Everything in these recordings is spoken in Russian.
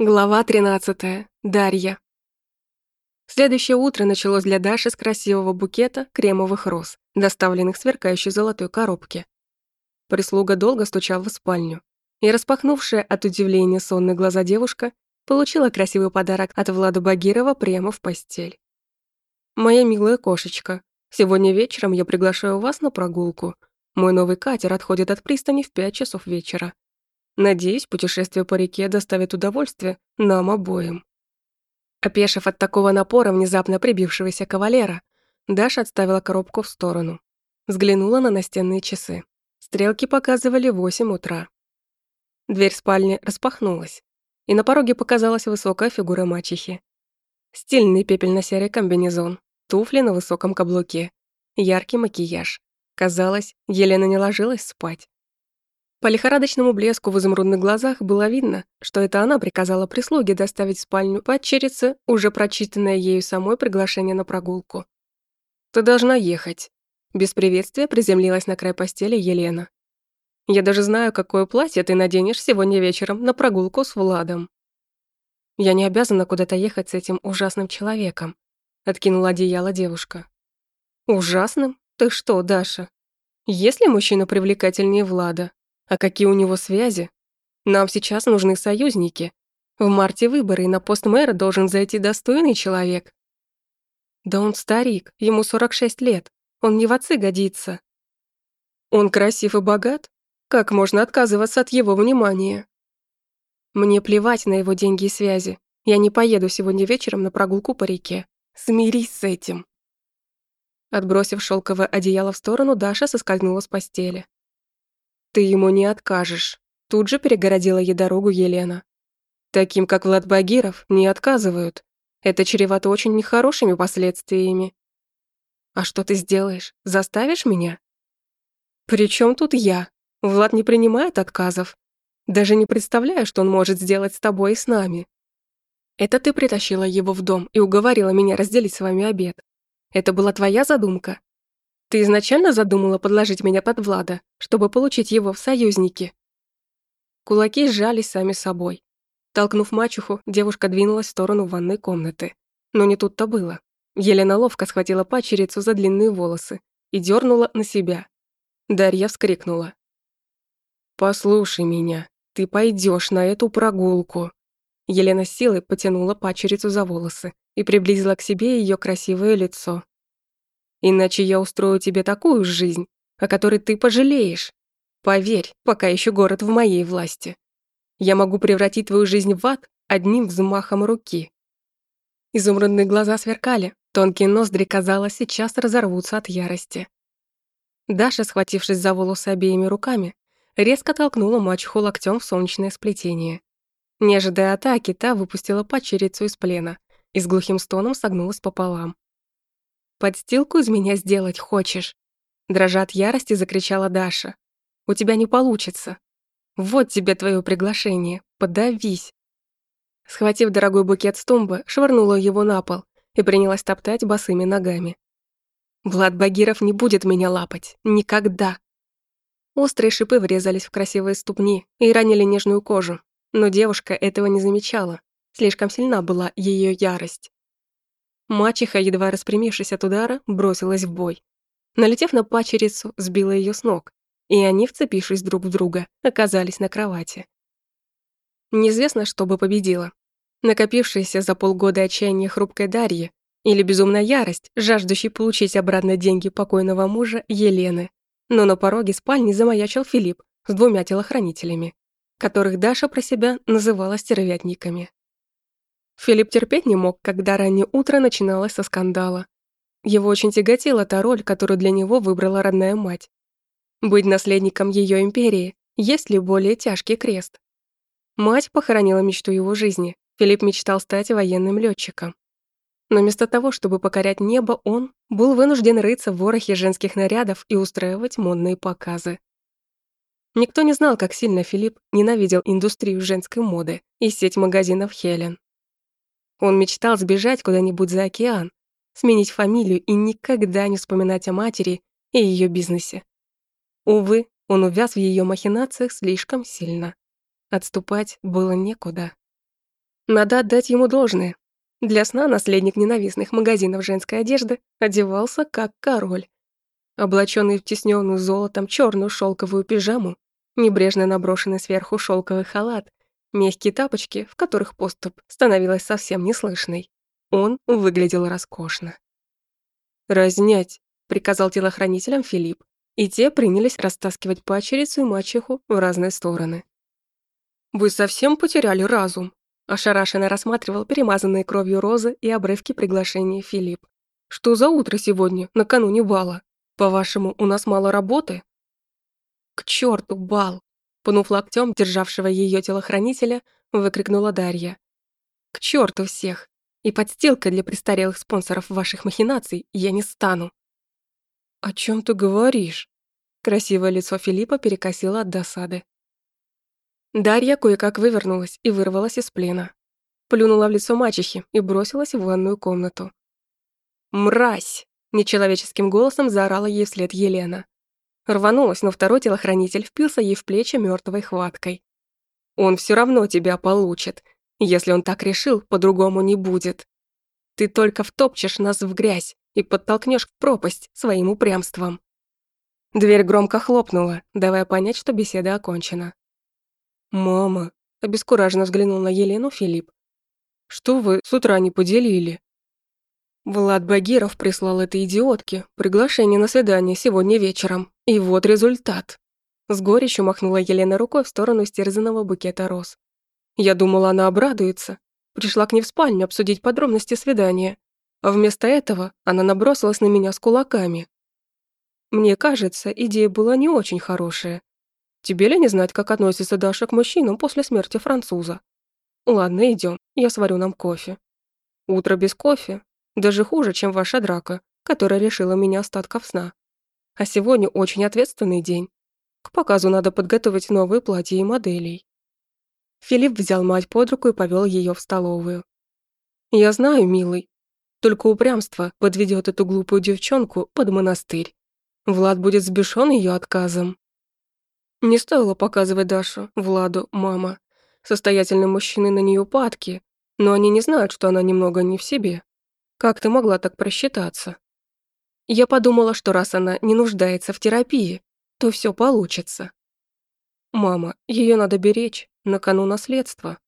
Глава 13. Дарья. Следующее утро началось для Даши с красивого букета кремовых роз, доставленных в сверкающей золотой коробке. Прислуга долго стучала в спальню, и распахнувшая от удивления сонные глаза девушка получила красивый подарок от Влада Багирова прямо в постель. «Моя милая кошечка, сегодня вечером я приглашаю вас на прогулку. Мой новый катер отходит от пристани в пять часов вечера. Надеюсь, путешествие по реке доставит удовольствие нам обоим. Опешив от такого напора внезапно прибившегося кавалера, Даша отставила коробку в сторону. Взглянула на настенные часы. Стрелки показывали восемь утра. Дверь спальни распахнулась, и на пороге показалась высокая фигура мачехи. Стильный пепельно-серый комбинезон, туфли на высоком каблуке, яркий макияж. Казалось, Елена не ложилась спать. По лихорадочному блеску в изумрудных глазах было видно, что это она приказала прислуге доставить в спальню падчерицы уже прочитанное ею самой приглашение на прогулку. «Ты должна ехать». Без приветствия приземлилась на край постели Елена. «Я даже знаю, какое платье ты наденешь сегодня вечером на прогулку с Владом». «Я не обязана куда-то ехать с этим ужасным человеком», откинула одеяло девушка. «Ужасным? Ты что, Даша? Есть ли мужчина привлекательнее Влада?» А какие у него связи? Нам сейчас нужны союзники. В марте выборы, и на пост мэра должен зайти достойный человек. Да он старик, ему 46 лет. Он не в отцы годится. Он красив и богат? Как можно отказываться от его внимания? Мне плевать на его деньги и связи. Я не поеду сегодня вечером на прогулку по реке. Смирись с этим. Отбросив шелковое одеяло в сторону, Даша соскользнула с постели. Ты ему не откажешь. Тут же перегородила ей дорогу Елена. Таким, как Влад Багиров, не отказывают. Это чревато очень нехорошими последствиями. А что ты сделаешь? Заставишь меня? Причем тут я? Влад не принимает отказов. Даже не представляю, что он может сделать с тобой и с нами. Это ты притащила его в дом и уговорила меня разделить с вами обед. Это была твоя задумка? Ты изначально задумала подложить меня под Влада, чтобы получить его в союзники?» Кулаки сжались сами собой. Толкнув мачеху, девушка двинулась в сторону ванной комнаты. Но не тут-то было. Елена ловко схватила пачерицу за длинные волосы и дернула на себя. Дарья вскрикнула. «Послушай меня, ты пойдешь на эту прогулку». Елена с силой потянула пачерицу за волосы и приблизила к себе ее красивое лицо. Иначе я устрою тебе такую жизнь, о которой ты пожалеешь. Поверь, пока еще город в моей власти. Я могу превратить твою жизнь в ад одним взмахом руки». Изумрудные глаза сверкали, тонкие ноздри, казалось, сейчас разорвутся от ярости. Даша, схватившись за волосы обеими руками, резко толкнула мачеху локтем в солнечное сплетение. Не ожидая атаки, та выпустила падчерицу из плена и с глухим стоном согнулась пополам. Подстилку из меня сделать хочешь?» Дрожа от ярости, закричала Даша. «У тебя не получится. Вот тебе твое приглашение. Подавись». Схватив дорогой букет с тумбы, швырнула его на пол и принялась топтать босыми ногами. «Влад Багиров не будет меня лапать. Никогда!» Острые шипы врезались в красивые ступни и ранили нежную кожу, но девушка этого не замечала. Слишком сильна была ее ярость. Мачеха, едва распрямившись от удара, бросилась в бой. Налетев на пачерицу, сбила ее с ног, и они, вцепившись друг в друга, оказались на кровати. Неизвестно, что бы победило. Накопившаяся за полгода отчаяние хрупкой Дарьи или безумная ярость, жаждущей получить обратно деньги покойного мужа Елены. Но на пороге спальни замаячил Филипп с двумя телохранителями, которых Даша про себя называла стервятниками. Филипп терпеть не мог, когда раннее утро начиналось со скандала. Его очень тяготила та роль, которую для него выбрала родная мать. Быть наследником ее империи, есть ли более тяжкий крест? Мать похоронила мечту его жизни. Филипп мечтал стать военным летчиком. Но вместо того, чтобы покорять небо, он был вынужден рыться в ворохе женских нарядов и устраивать модные показы. Никто не знал, как сильно Филипп ненавидел индустрию женской моды и сеть магазинов Хелен. Он мечтал сбежать куда-нибудь за океан, сменить фамилию и никогда не вспоминать о матери и ее бизнесе. Увы, он увяз в ее махинациях слишком сильно. Отступать было некуда. Надо отдать ему должное. Для сна наследник ненавистных магазинов женской одежды одевался как король. Облаченный в тесненную золотом черную шелковую пижаму, небрежно наброшенный сверху шелковый халат, мягкие тапочки, в которых поступ становилась совсем неслышной. Он выглядел роскошно. «Разнять», — приказал телохранителям Филипп, и те принялись растаскивать пачерицу и мачеху в разные стороны. «Вы совсем потеряли разум?» Ошарашенно рассматривал перемазанные кровью розы и обрывки приглашений Филипп. «Что за утро сегодня, накануне бала? По-вашему, у нас мало работы?» «К черту бал!» Пнув локтем державшего ее телохранителя, выкрикнула Дарья. «К черту всех! И подстилкой для престарелых спонсоров ваших махинаций я не стану!» «О чем ты говоришь?» Красивое лицо Филиппа перекосило от досады. Дарья кое-как вывернулась и вырвалась из плена. Плюнула в лицо мачехи и бросилась в ванную комнату. «Мразь!» – нечеловеческим голосом заорала ей вслед Елена. Рванулась, но второй телохранитель впился ей в плечи мертвой хваткой. «Он все равно тебя получит. Если он так решил, по-другому не будет. Ты только втопчешь нас в грязь и подтолкнешь в пропасть своим упрямством». Дверь громко хлопнула, давая понять, что беседа окончена. «Мама», — обескураженно взглянул на Елену Филипп. «Что вы с утра не поделили?» Влад Багиров прислал этой идиотке приглашение на свидание сегодня вечером. И вот результат. С горечью махнула Елена рукой в сторону стерзанного букета роз. Я думала, она обрадуется. Пришла к ней в спальню обсудить подробности свидания. А вместо этого она набросилась на меня с кулаками. Мне кажется, идея была не очень хорошая. Тебе ли не знать, как относится Даша к мужчинам после смерти француза? Ладно, идем, я сварю нам кофе. Утро без кофе. Даже хуже, чем ваша драка, которая решила меня остатков сна. А сегодня очень ответственный день. К показу надо подготовить новые платья и моделей. Филипп взял мать под руку и повел ее в столовую. «Я знаю, милый. Только упрямство подведет эту глупую девчонку под монастырь. Влад будет сбешен ее отказом. Не стоило показывать Дашу, Владу, мама. Состоятельные мужчины на нее падки, но они не знают, что она немного не в себе. Как ты могла так просчитаться? Я подумала, что раз она не нуждается в терапии, то все получится. Мама, ее надо беречь, на кону наследства.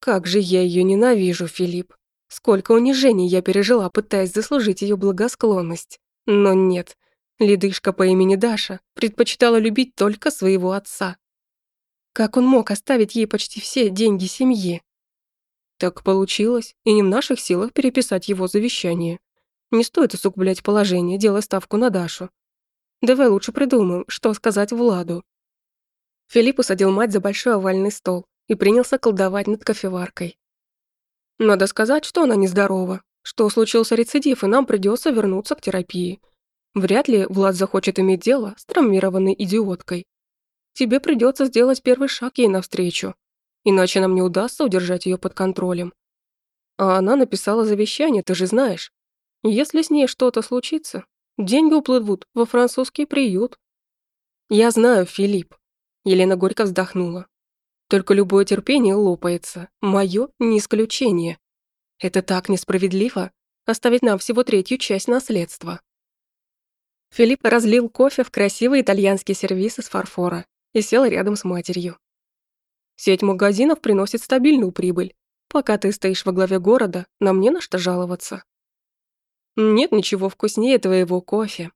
Как же я ее ненавижу, Филипп. Сколько унижений я пережила, пытаясь заслужить ее благосклонность. Но нет, Ледышка по имени Даша предпочитала любить только своего отца. Как он мог оставить ей почти все деньги семьи? Так получилось, и не в наших силах переписать его завещание. Не стоит усугублять положение, делая ставку на Дашу. Давай лучше придумаем, что сказать Владу. Филипп усадил мать за большой овальный стол и принялся колдовать над кофеваркой. Надо сказать, что она нездорова, что случился рецидив, и нам придется вернуться к терапии. Вряд ли Влад захочет иметь дело с травмированной идиоткой. Тебе придется сделать первый шаг ей навстречу, иначе нам не удастся удержать ее под контролем. А она написала завещание, ты же знаешь. Если с ней что-то случится, деньги уплывут во французский приют. Я знаю, Филипп. Елена горько вздохнула. Только любое терпение лопается. Мое не исключение. Это так несправедливо оставить нам всего третью часть наследства. Филипп разлил кофе в красивый итальянский сервиз из фарфора и сел рядом с матерью. Сеть магазинов приносит стабильную прибыль. Пока ты стоишь во главе города, нам не на что жаловаться. Нет ничего вкуснее твоего кофе.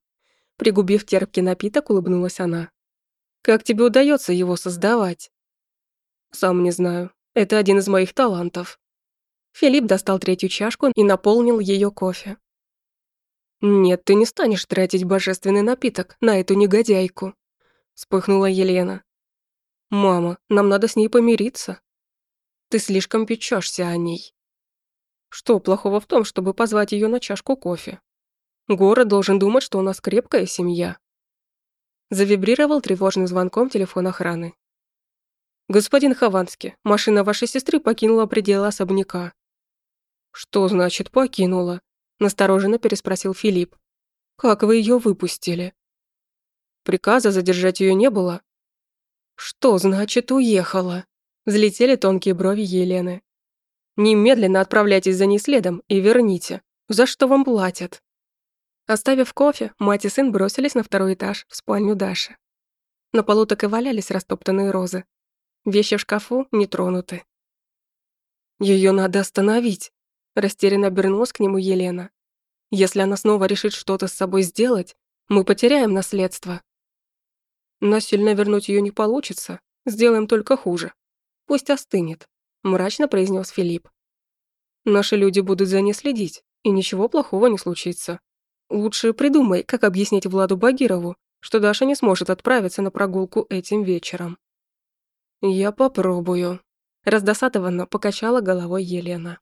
Пригубив терпкий напиток, улыбнулась она. Как тебе удается его создавать? Сам не знаю. Это один из моих талантов. Филипп достал третью чашку и наполнил ее кофе. «Нет, ты не станешь тратить божественный напиток на эту негодяйку», — вспыхнула Елена. «Мама, нам надо с ней помириться. Ты слишком печешься о ней». Что плохого в том, чтобы позвать ее на чашку кофе? Город должен думать, что у нас крепкая семья. Завибрировал тревожным звонком телефон охраны. «Господин Хованский, машина вашей сестры покинула пределы особняка». «Что значит покинула?» настороженно переспросил Филипп. Как вы ее выпустили? Приказа задержать ее не было. Что значит уехала? Взлетели тонкие брови Елены. Немедленно отправляйтесь за ней следом и верните. За что вам платят?» Оставив кофе, мать и сын бросились на второй этаж, в спальню Даши. На полу так и валялись растоптанные розы. Вещи в шкафу не тронуты. Ее надо остановить», – растерянно обернулась к нему Елена. «Если она снова решит что-то с собой сделать, мы потеряем наследство». «Насильно вернуть ее не получится, сделаем только хуже. Пусть остынет», – мрачно произнес Филипп. «Наши люди будут за ней следить, и ничего плохого не случится. Лучше придумай, как объяснить Владу Багирову, что Даша не сможет отправиться на прогулку этим вечером. «Я попробую», – раздосадованно покачала головой Елена.